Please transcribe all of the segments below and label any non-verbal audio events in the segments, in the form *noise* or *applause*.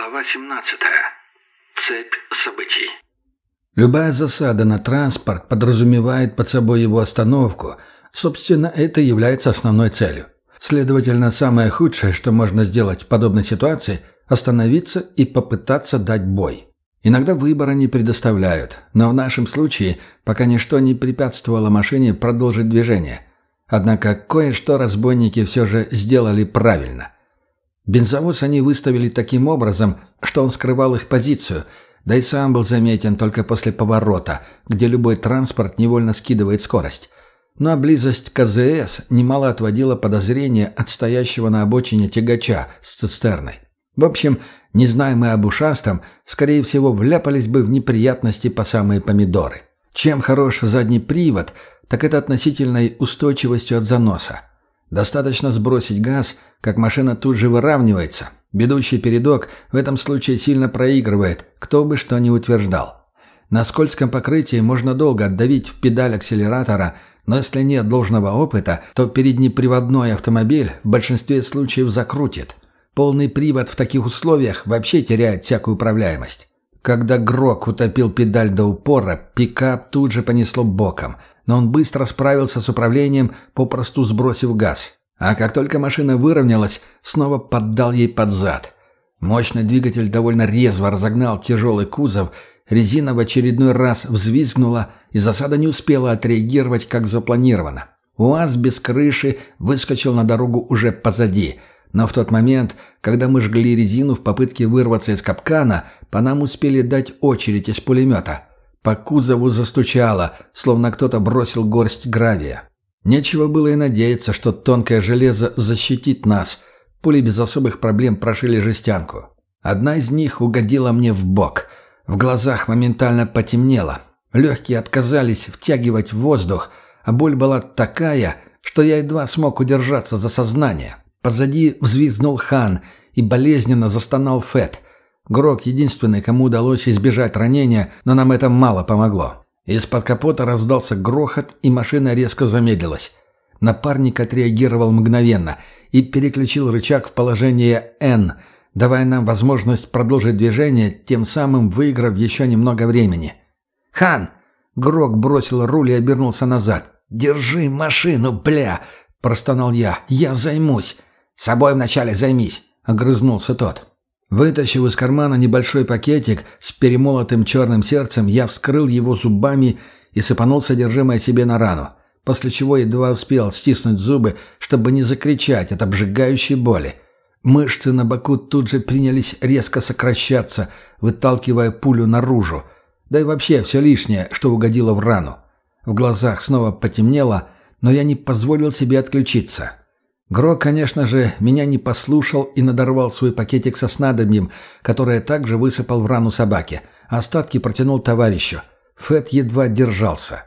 Глава 17. Цепь событий. Любая засада на транспорт подразумевает под собой его остановку. Собственно, это является основной целью. Следовательно, самое худшее, что можно сделать в подобной ситуации – остановиться и попытаться дать бой. Иногда выбора не предоставляют, но в нашем случае пока ничто не препятствовало машине продолжить движение. Однако кое-что разбойники все же сделали правильно – Бензовоз они выставили таким образом, что он скрывал их позицию, да и сам был заметен только после поворота, где любой транспорт невольно скидывает скорость. Ну а близость к АЗС немало отводила подозрения от стоящего на обочине тягача с цистерной. В общем, не зная мы об ушастом, скорее всего, вляпались бы в неприятности по самые помидоры. Чем хорош задний привод, так это относительной устойчивостью от заноса. Достаточно сбросить газ, как машина тут же выравнивается. Бедущий передок в этом случае сильно проигрывает, кто бы что ни утверждал. На скользком покрытии можно долго отдавить в педаль акселератора, но если нет должного опыта, то переднеприводной автомобиль в большинстве случаев закрутит. Полный привод в таких условиях вообще теряет всякую управляемость. Когда Грок утопил педаль до упора, пикап тут же понесло боком – но он быстро справился с управлением, попросту сбросив газ. А как только машина выровнялась, снова поддал ей под зад. Мощный двигатель довольно резво разогнал тяжелый кузов, резина в очередной раз взвизгнула, и засада не успела отреагировать, как запланировано. УАЗ без крыши выскочил на дорогу уже позади, но в тот момент, когда мы жгли резину в попытке вырваться из капкана, по нам успели дать очередь из пулемета – по кузову застучало, словно кто-то бросил горсть гравия. Нечего было и надеяться, что тонкое железо защитит нас. Пули без особых проблем прошили жестянку. Одна из них угодила мне в бок. В глазах моментально потемнело. Легкие отказались втягивать воздух, а боль была такая, что я едва смог удержаться за сознание. Позади взвизгнул хан и болезненно застонал Фет – Грок единственный, кому удалось избежать ранения, но нам это мало помогло. Из-под капота раздался грохот, и машина резко замедлилась. Напарник отреагировал мгновенно и переключил рычаг в положение «Н», давая нам возможность продолжить движение, тем самым выиграв еще немного времени. «Хан!» Грок бросил руль и обернулся назад. «Держи машину, бля!» – простонал я. «Я займусь!» «Собой вначале займись!» – огрызнулся тот. Вытащив из кармана небольшой пакетик с перемолотым черным сердцем, я вскрыл его зубами и сыпанул содержимое себе на рану, после чего едва успел стиснуть зубы, чтобы не закричать от обжигающей боли. Мышцы на боку тут же принялись резко сокращаться, выталкивая пулю наружу. Да и вообще все лишнее, что угодило в рану. В глазах снова потемнело, но я не позволил себе отключиться. Гро, конечно же, меня не послушал и надорвал свой пакетик со снадобьем, которое также высыпал в рану собаки. Остатки протянул товарищу. Фэт едва держался.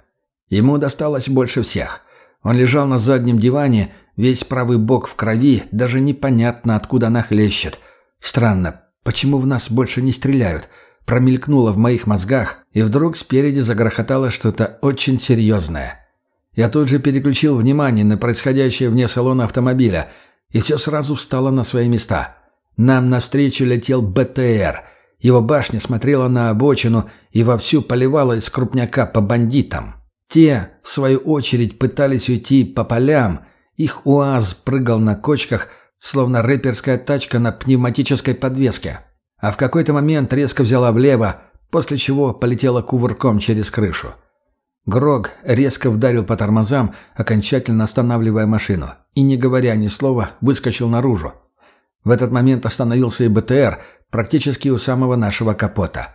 Ему досталось больше всех. Он лежал на заднем диване, весь правый бок в крови, даже непонятно, откуда она хлещет. Странно, почему в нас больше не стреляют? Промелькнуло в моих мозгах, и вдруг спереди загрохотало что-то очень серьезное. Я тут же переключил внимание на происходящее вне салона автомобиля, и все сразу встало на свои места. Нам навстречу летел БТР. Его башня смотрела на обочину и вовсю поливала из крупняка по бандитам. Те, в свою очередь, пытались уйти по полям. Их УАЗ прыгал на кочках, словно рэперская тачка на пневматической подвеске. А в какой-то момент резко взяла влево, после чего полетела кувырком через крышу. Грог резко вдарил по тормозам, окончательно останавливая машину, и, не говоря ни слова, выскочил наружу. В этот момент остановился и БТР, практически у самого нашего капота.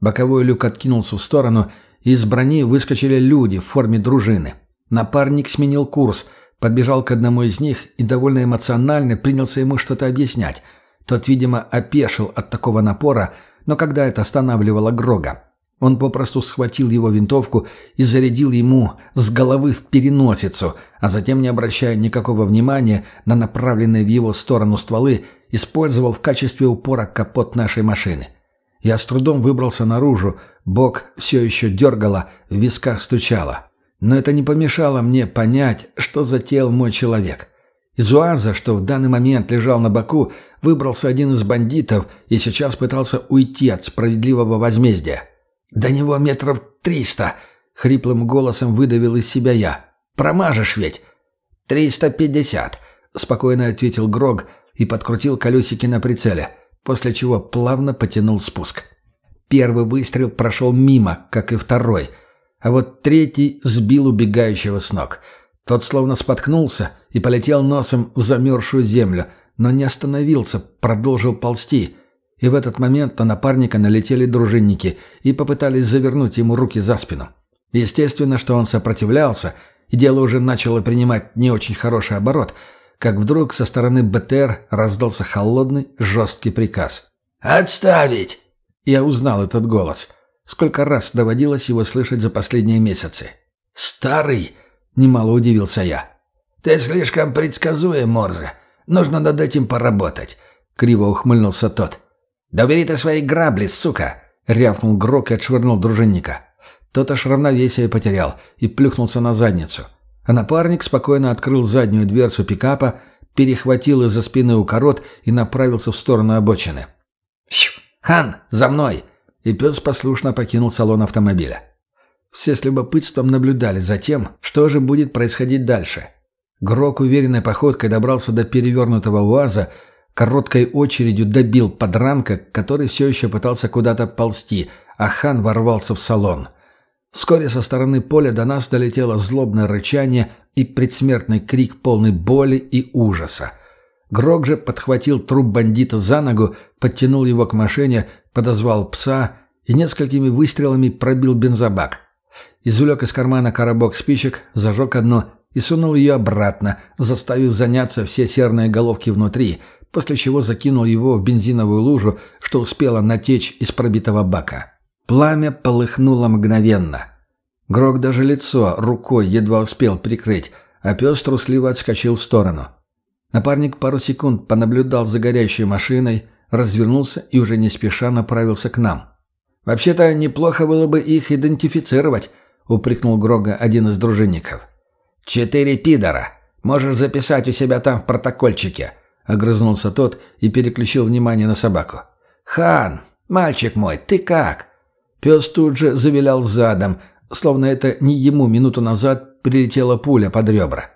Боковой люк откинулся в сторону, и из брони выскочили люди в форме дружины. Напарник сменил курс, подбежал к одному из них и довольно эмоционально принялся ему что-то объяснять. Тот, видимо, опешил от такого напора, но когда это останавливало Грога. Он попросту схватил его винтовку и зарядил ему с головы в переносицу, а затем, не обращая никакого внимания на направленные в его сторону стволы, использовал в качестве упора капот нашей машины. Я с трудом выбрался наружу, бок все еще дергало, в висках стучало. Но это не помешало мне понять, что затеял мой человек. Из УАЗа, что в данный момент лежал на боку, выбрался один из бандитов и сейчас пытался уйти от справедливого возмездия. «До него метров триста!» — хриплым голосом выдавил из себя я. «Промажешь ведь!» «Триста пятьдесят!» — спокойно ответил Грог и подкрутил колесики на прицеле, после чего плавно потянул спуск. Первый выстрел прошел мимо, как и второй, а вот третий сбил убегающего с ног. Тот словно споткнулся и полетел носом в замерзшую землю, но не остановился, продолжил ползти. И в этот момент на напарника налетели дружинники и попытались завернуть ему руки за спину. Естественно, что он сопротивлялся, и дело уже начало принимать не очень хороший оборот, как вдруг со стороны БТР раздался холодный, жесткий приказ. «Отставить!» Я узнал этот голос. Сколько раз доводилось его слышать за последние месяцы. «Старый!» — немало удивился я. «Ты слишком предсказуем, Морзе. Нужно над этим поработать», — криво ухмыльнулся тот. «Да бери ты свои грабли, сука!» — рявкнул Грок и отшвырнул дружинника. Тот аж равновесие потерял и плюхнулся на задницу. А напарник спокойно открыл заднюю дверцу пикапа, перехватил из-за спины укорот и направился в сторону обочины. «Хан, за мной!» И пес послушно покинул салон автомобиля. Все с любопытством наблюдали за тем, что же будет происходить дальше. Грок уверенной походкой добрался до перевернутого УАЗа, короткой очередью добил подранка, который все еще пытался куда-то ползти, а хан ворвался в салон. Вскоре со стороны поля до нас долетело злобное рычание и предсмертный крик полный боли и ужаса. Грок же подхватил труп бандита за ногу, подтянул его к машине, подозвал пса и несколькими выстрелами пробил бензобак. Извлек из кармана коробок спичек, зажег одну и сунул ее обратно, заставив заняться все серные головки внутри, после чего закинул его в бензиновую лужу, что успела натечь из пробитого бака. Пламя полыхнуло мгновенно. Грок даже лицо рукой едва успел прикрыть, а пес трусливо отскочил в сторону. Напарник пару секунд понаблюдал за горящей машиной, развернулся и уже не спеша направился к нам. «Вообще-то неплохо было бы их идентифицировать», — упрекнул Грога один из дружинников. «Четыре пидора. Можешь записать у себя там в протокольчике», — огрызнулся тот и переключил внимание на собаку. «Хан, мальчик мой, ты как?» Пес тут же завилял задом, словно это не ему минуту назад прилетела пуля под ребра.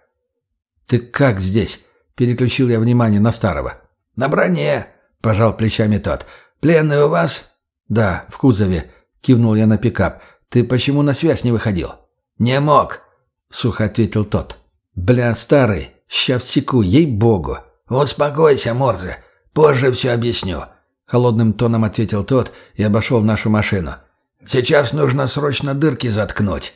«Ты как здесь?» Переключил я внимание на старого. «На броне!» — пожал плечами тот. «Пленный у вас?» «Да, в кузове», — кивнул я на пикап. «Ты почему на связь не выходил?» «Не мог», — сухо ответил тот. «Бля, старый, сейчас секу, ей-богу». «Успокойся, Морзе, позже все объясню», — холодным тоном ответил тот и обошел нашу машину. «Сейчас нужно срочно дырки заткнуть».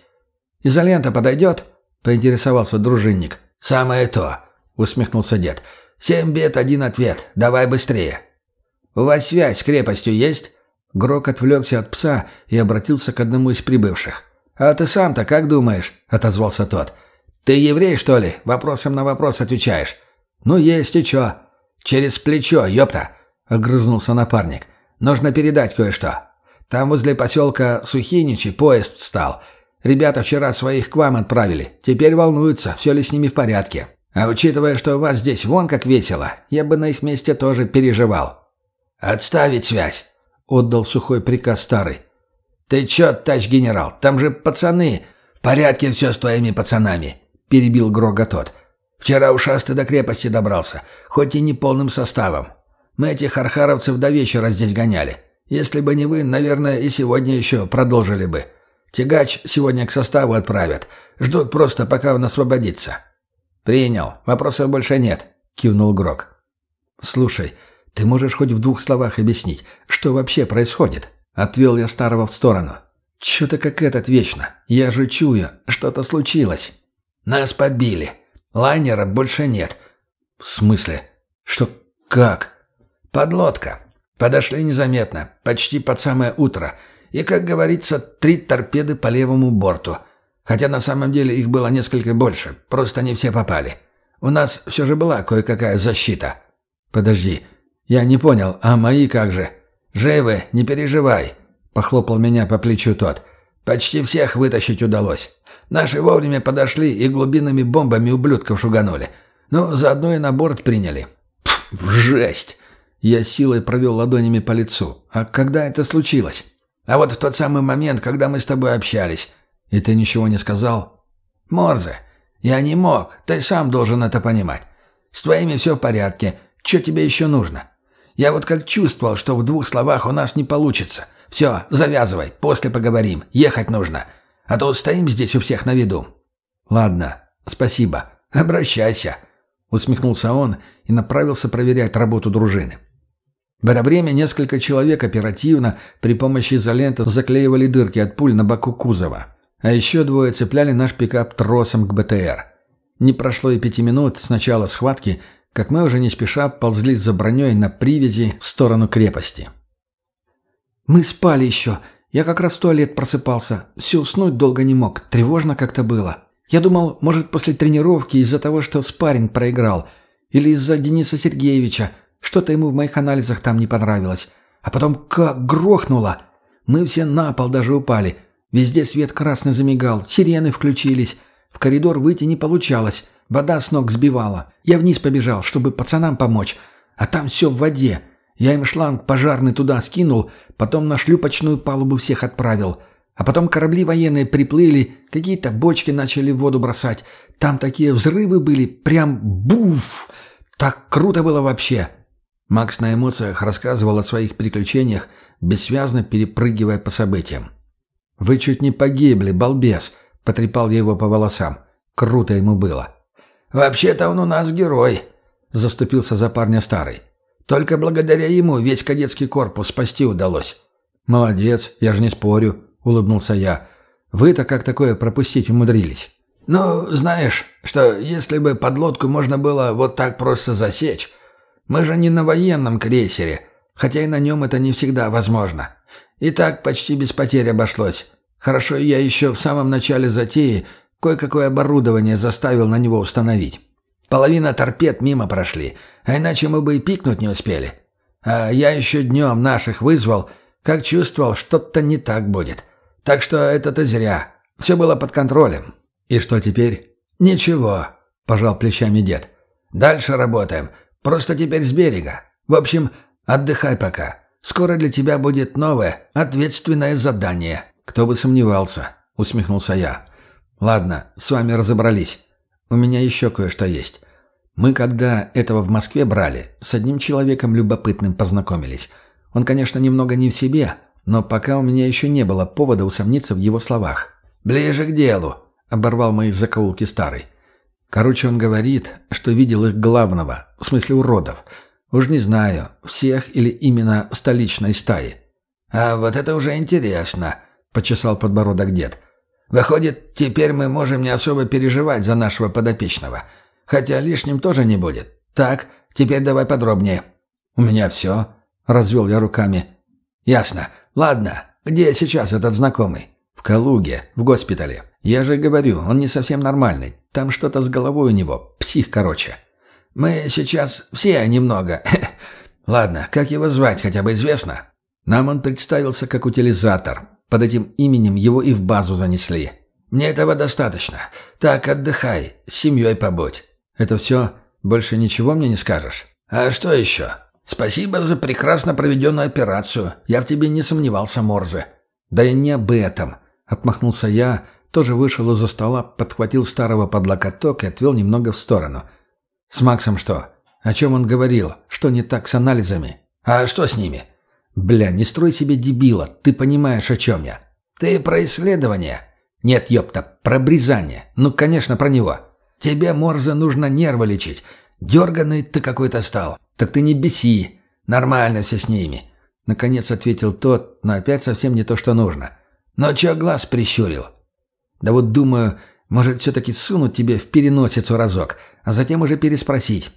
«Изолента подойдет?» — поинтересовался дружинник. «Самое то. — усмехнулся дед. «Семь бед, один ответ. Давай быстрее». «У вас связь с крепостью есть?» Грок отвлекся от пса и обратился к одному из прибывших. «А ты сам-то как думаешь?» — отозвался тот. «Ты еврей, что ли? Вопросом на вопрос отвечаешь». «Ну, есть и чё?» «Через плечо, ёпта!» — огрызнулся напарник. «Нужно передать кое-что. Там возле поселка Сухиничи поезд встал. Ребята вчера своих к вам отправили. Теперь волнуются, все ли с ними в порядке. А учитывая, что у вас здесь вон как весело, я бы на их месте тоже переживал. «Отставить связь!» — отдал сухой приказ старый. «Ты чё, тач генерал, там же пацаны!» «В порядке все с твоими пацанами!» — перебил Грога тот. «Вчера ушастый до крепости добрался, хоть и не полным составом. Мы этих архаровцев до вечера здесь гоняли. Если бы не вы, наверное, и сегодня еще продолжили бы. Тягач сегодня к составу отправят. Ждут просто, пока он освободится. «Принял. Вопросов больше нет», — кивнул Грок. «Слушай, ты можешь хоть в двух словах объяснить, что вообще происходит?» Отвел я старого в сторону. «Чё-то как этот вечно. Я же чую, что-то случилось». «Нас подбили. Лайнера больше нет». «В смысле? Что? Как?» «Подлодка. Подошли незаметно, почти под самое утро. И, как говорится, три торпеды по левому борту». Хотя на самом деле их было несколько больше, просто не все попали. У нас все же была кое-какая защита. Подожди, я не понял, а мои как же? Живы, не переживай, похлопал меня по плечу тот. Почти всех вытащить удалось. Наши вовремя подошли и глубинными бомбами ублюдков шуганули. Ну, заодно и на борт приняли». Пф, жесть! Я силой провел ладонями по лицу. «А когда это случилось?» «А вот в тот самый момент, когда мы с тобой общались». «И ты ничего не сказал?» «Морзе, я не мог. Ты сам должен это понимать. С твоими все в порядке. Что тебе еще нужно? Я вот как чувствовал, что в двух словах у нас не получится. Все, завязывай, после поговорим. Ехать нужно. А то стоим здесь у всех на виду». «Ладно, спасибо. Обращайся», — усмехнулся он и направился проверять работу дружины. В это время несколько человек оперативно при помощи изоленты заклеивали дырки от пуль на боку кузова. А еще двое цепляли наш пикап тросом к БТР. Не прошло и пяти минут с начала схватки, как мы уже не спеша ползли за броней на привязи в сторону крепости. «Мы спали еще. Я как раз в туалет просыпался. Все уснуть долго не мог. Тревожно как-то было. Я думал, может, после тренировки из-за того, что спарринг проиграл. Или из-за Дениса Сергеевича. Что-то ему в моих анализах там не понравилось. А потом как грохнуло. Мы все на пол даже упали. Везде свет красный замигал, сирены включились. В коридор выйти не получалось. Вода с ног сбивала. Я вниз побежал, чтобы пацанам помочь. А там все в воде. Я им шланг пожарный туда скинул, потом на шлюпочную палубу всех отправил. А потом корабли военные приплыли, какие-то бочки начали в воду бросать. Там такие взрывы были, прям буф! Так круто было вообще!» Макс на эмоциях рассказывал о своих приключениях, бессвязно перепрыгивая по событиям. «Вы чуть не погибли, балбес!» — потрепал я его по волосам. Круто ему было. «Вообще-то он у нас герой», — заступился за парня старый. «Только благодаря ему весь кадетский корпус спасти удалось». «Молодец, я же не спорю», — улыбнулся я. «Вы-то как такое пропустить умудрились?» «Ну, знаешь, что если бы подлодку можно было вот так просто засечь, мы же не на военном крейсере, хотя и на нем это не всегда возможно. И так почти без потерь обошлось. Хорошо, я еще в самом начале затеи кое-какое оборудование заставил на него установить. Половина торпед мимо прошли, а иначе мы бы и пикнуть не успели. А я еще днем наших вызвал, как чувствовал, что-то не так будет. Так что это-то зря. Все было под контролем. И что теперь? Ничего, пожал плечами дед. Дальше работаем. Просто теперь с берега. В общем, отдыхай пока. Скоро для тебя будет новое, ответственное задание». «Кто бы сомневался», — усмехнулся я. «Ладно, с вами разобрались. У меня еще кое-что есть. Мы, когда этого в Москве брали, с одним человеком любопытным познакомились. Он, конечно, немного не в себе, но пока у меня еще не было повода усомниться в его словах. «Ближе к делу», — оборвал мои закоулки старый. Короче, он говорит, что видел их главного, в смысле уродов. Уж не знаю, всех или именно столичной стаи. «А вот это уже интересно», — почесал подбородок дед. «Выходит, теперь мы можем не особо переживать за нашего подопечного. Хотя лишним тоже не будет. Так, теперь давай подробнее». «У меня все», — развел я руками. «Ясно. Ладно. Где сейчас этот знакомый?» «В Калуге, в госпитале. Я же говорю, он не совсем нормальный. Там что-то с головой у него. Псих, короче». Мы сейчас все немного. *laughs* Ладно, как его звать, хотя бы известно? Нам он представился как утилизатор. Под этим именем его и в базу занесли. Мне этого достаточно. Так, отдыхай, с семьей побудь. Это все? Больше ничего мне не скажешь? А что еще? Спасибо за прекрасно проведенную операцию. Я в тебе не сомневался, Морзе. Да и не об этом. Отмахнулся я, тоже вышел из-за стола, подхватил старого под локоток и отвел немного в сторону – «С Максом что? О чем он говорил? Что не так с анализами?» «А что с ними?» «Бля, не строй себе дебила. Ты понимаешь, о чем я?» «Ты про исследование?» «Нет, ёпта, про обрезание. Ну, конечно, про него». «Тебе, Морзе, нужно нервы лечить. Дерганный ты какой-то стал». «Так ты не беси. Нормально все с ними». Наконец ответил тот, но опять совсем не то, что нужно. «Но чё глаз прищурил?» «Да вот думаю, может, все-таки сунуть тебе в переносицу разок, а затем уже переспросить.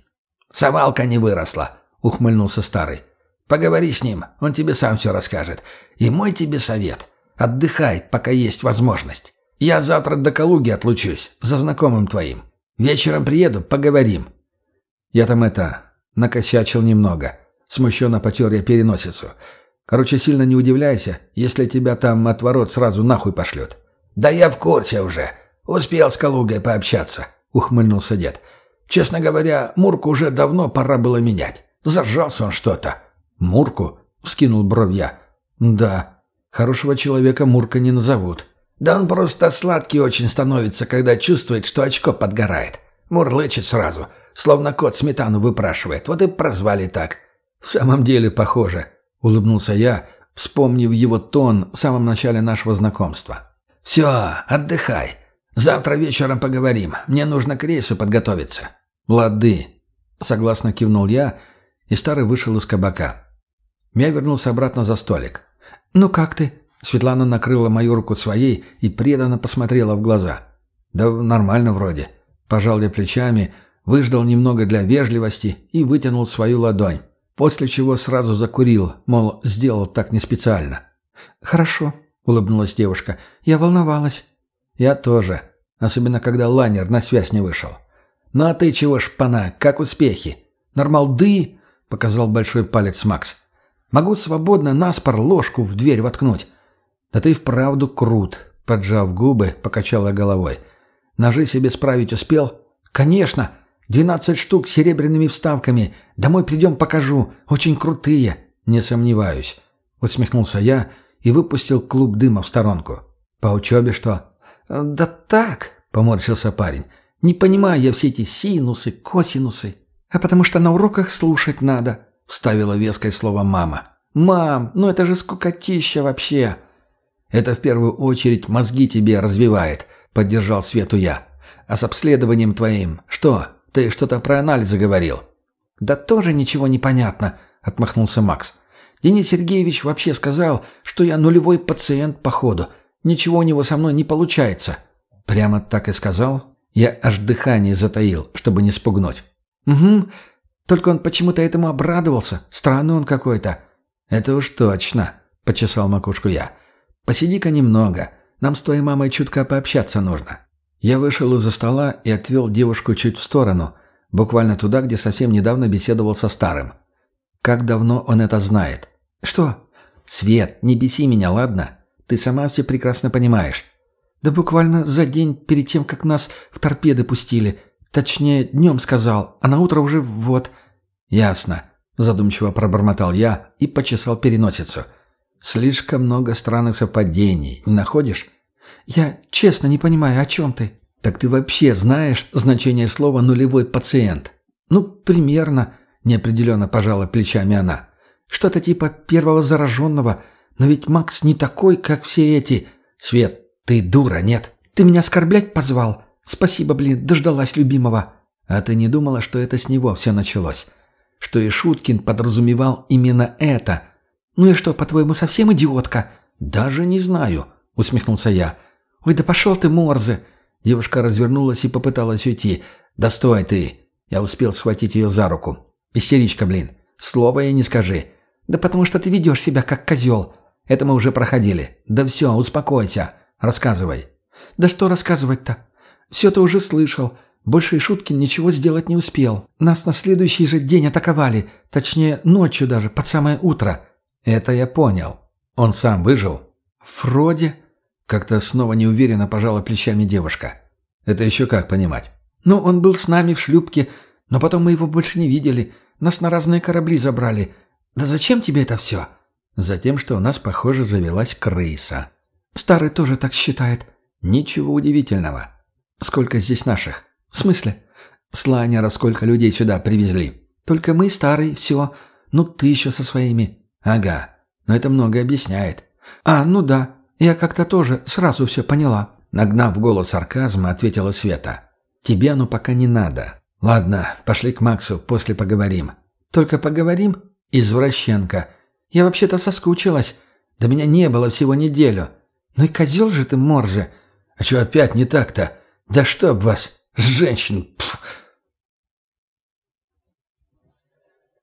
«Совалка не выросла», — ухмыльнулся старый. «Поговори с ним, он тебе сам все расскажет. И мой тебе совет. Отдыхай, пока есть возможность. Я завтра до Калуги отлучусь, за знакомым твоим. Вечером приеду, поговорим». Я там это... накосячил немного. Смущенно потер я переносицу. Короче, сильно не удивляйся, если тебя там отворот сразу нахуй пошлет. «Да я в курсе уже», «Успел с Калугой пообщаться», — ухмыльнулся дед. Честно говоря, Мурку уже давно пора было менять. Зажался он что-то». «Мурку?» — вскинул бровь я. «Да, хорошего человека Мурка не назовут». «Да он просто сладкий очень становится, когда чувствует, что очко подгорает. Мурлычет сразу, словно кот сметану выпрашивает. Вот и прозвали так». «В самом деле похоже», — улыбнулся я, вспомнив его тон в самом начале нашего знакомства. «Все, отдыхай. Завтра вечером поговорим. Мне нужно к рейсу подготовиться». «Лады», — согласно кивнул я, и старый вышел из кабака. Я вернулся обратно за столик. «Ну как ты?» Светлана накрыла мою руку своей и преданно посмотрела в глаза. «Да нормально вроде». Пожал я плечами, выждал немного для вежливости и вытянул свою ладонь, после чего сразу закурил, мол, сделал так не специально. «Хорошо», — улыбнулась девушка. «Я волновалась». «Я тоже, особенно когда лайнер на связь не вышел». «Ну а ты чего, шпана, как успехи?» «Нормалды», — показал большой палец Макс. «Могу свободно наспор ложку в дверь воткнуть». «Да ты вправду крут», — поджав губы, покачала головой. «Ножи себе справить успел?» «Конечно! Двенадцать штук с серебряными вставками. Домой придем покажу. Очень крутые». «Не сомневаюсь», — усмехнулся я и выпустил клуб дыма в сторонку. «По учебе что?» «Да так», — поморщился парень. «Не понимаю я все эти синусы, косинусы. А потому что на уроках слушать надо», — вставила веское слово мама. «Мам, ну это же скукотища вообще!» Это в первую очередь мозги тебе развивает», — поддержал Свету я. «А с обследованием твоим что? Ты что-то про анализы говорил?» «Да тоже ничего не понятно», — отмахнулся Макс. «Денис Сергеевич вообще сказал, что я нулевой пациент по ходу. Ничего у него со мной не получается». «Прямо так и сказал?» Я аж дыхание затаил, чтобы не спугнуть. «Угу. Только он почему-то этому обрадовался. Странный он какой-то». «Это уж точно», — почесал макушку я. «Посиди-ка немного. Нам с твоей мамой чутко пообщаться нужно». Я вышел из-за стола и отвел девушку чуть в сторону, буквально туда, где совсем недавно беседовал со старым. Как давно он это знает? «Что?» «Свет, не беси меня, ладно? Ты сама все прекрасно понимаешь». «Да буквально за день перед тем, как нас в торпеды пустили. Точнее, днем сказал, а на утро уже вот...» «Ясно», — задумчиво пробормотал я и почесал переносицу. Слишком много странных совпадений, не находишь? Я честно не понимаю, о чем ты? Так ты вообще знаешь значение слова «нулевой пациент»? Ну, примерно, неопределенно пожала плечами она. Что-то типа первого зараженного. Но ведь Макс не такой, как все эти. Свет, ты дура, нет? Ты меня оскорблять позвал? Спасибо, блин, дождалась любимого. А ты не думала, что это с него все началось? Что и Шуткин подразумевал именно это – «Ну и что, по-твоему, совсем идиотка?» «Даже не знаю», — усмехнулся я. «Ой, да пошел ты, Морзе!» Девушка развернулась и попыталась уйти. «Да стой ты!» Я успел схватить ее за руку. «Истеричка, блин! Слова ей не скажи!» «Да потому что ты ведешь себя как козел!» «Это мы уже проходили. Да все, успокойся. Рассказывай». «Да что рассказывать-то? Все ты уже слышал. Больше и Шуткин ничего сделать не успел. Нас на следующий же день атаковали. Точнее, ночью даже, под самое утро. «Это я понял. Он сам выжил?» «Вроде...» Как-то снова неуверенно пожала плечами девушка. «Это еще как понимать?» «Ну, он был с нами в шлюпке, но потом мы его больше не видели. Нас на разные корабли забрали. Да зачем тебе это все?» «Затем, что у нас, похоже, завелась крыса». «Старый тоже так считает». «Ничего удивительного. Сколько здесь наших?» «В смысле?» «С лайнера сколько людей сюда привезли?» «Только мы, старый, все. Ну, ты еще со своими». «Ага, но это многое объясняет». «А, ну да, я как-то тоже сразу все поняла». Нагнав голос сарказма, ответила Света. «Тебе оно пока не надо. Ладно, пошли к Максу, после поговорим». «Только поговорим?» «Извращенка». «Я вообще-то соскучилась. Да меня не было всего неделю. Ну и козел же ты, Морзе». «А что опять не так-то? Да чтоб вас, женщин,